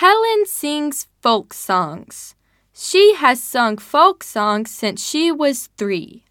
Helen sings folk songs. She has sung folk songs since she was three.